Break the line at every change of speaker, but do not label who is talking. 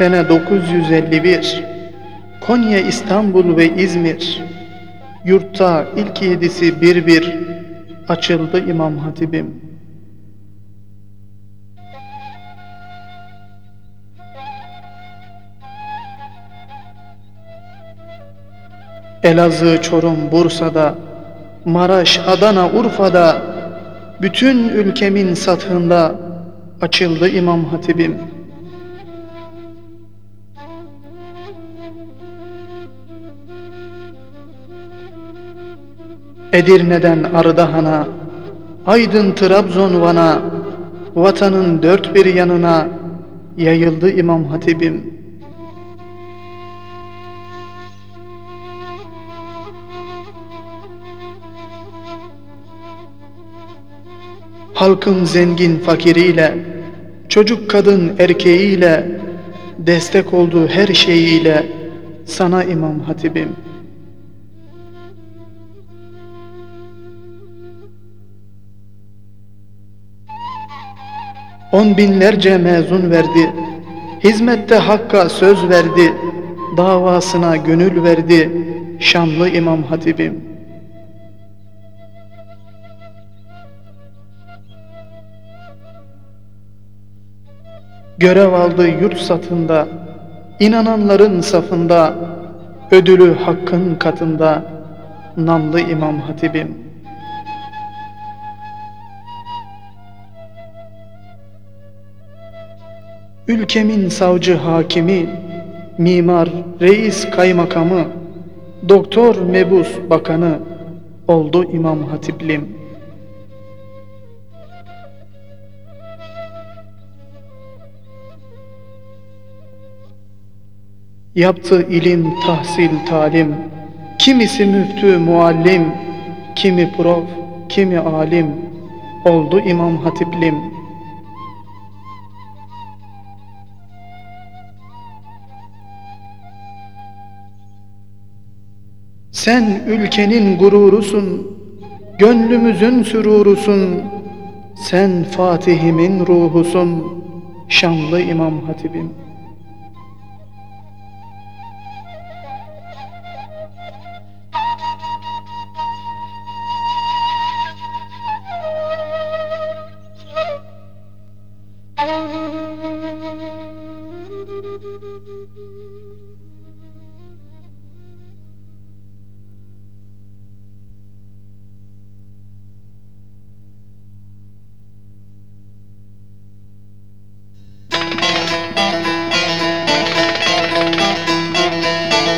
Sene 951 Konya, İstanbul ve İzmir Yurtta ilk yedisi bir bir Açıldı İmam Hatibim Elazığ, Çorum, Bursa'da Maraş, Adana, Urfa'da Bütün ülkemin satında Açıldı İmam Hatibim Edirne'den Ardahan'a, Aydın Trabzon Van'a, vatanın dört bir yanına yayıldı İmam Hatibim. Halkın zengin fakiriyle, çocuk kadın erkeğiyle, destek olduğu her şeyiyle sana İmam Hatibim.'' On binlerce mezun verdi, hizmette hakka söz verdi, davasına gönül verdi, şanlı İmam Hatibim. Görev aldı yurt satında, inananların safında, ödülü hakkın katında, namlı İmam Hatibim. Ülkemin savcı hakimi, mimar, reis kaymakamı, doktor mebus bakanı oldu İmam Hatiplim. Yaptı ilim, tahsil, talim, kimisi müftü, muallim, kimi prof, kimi alim, oldu İmam Hatiplim.'' Sen ülkenin gururusun, gönlümüzün sürurusun. Sen Fatihimin ruhusun, şanlı İmam Hatibim.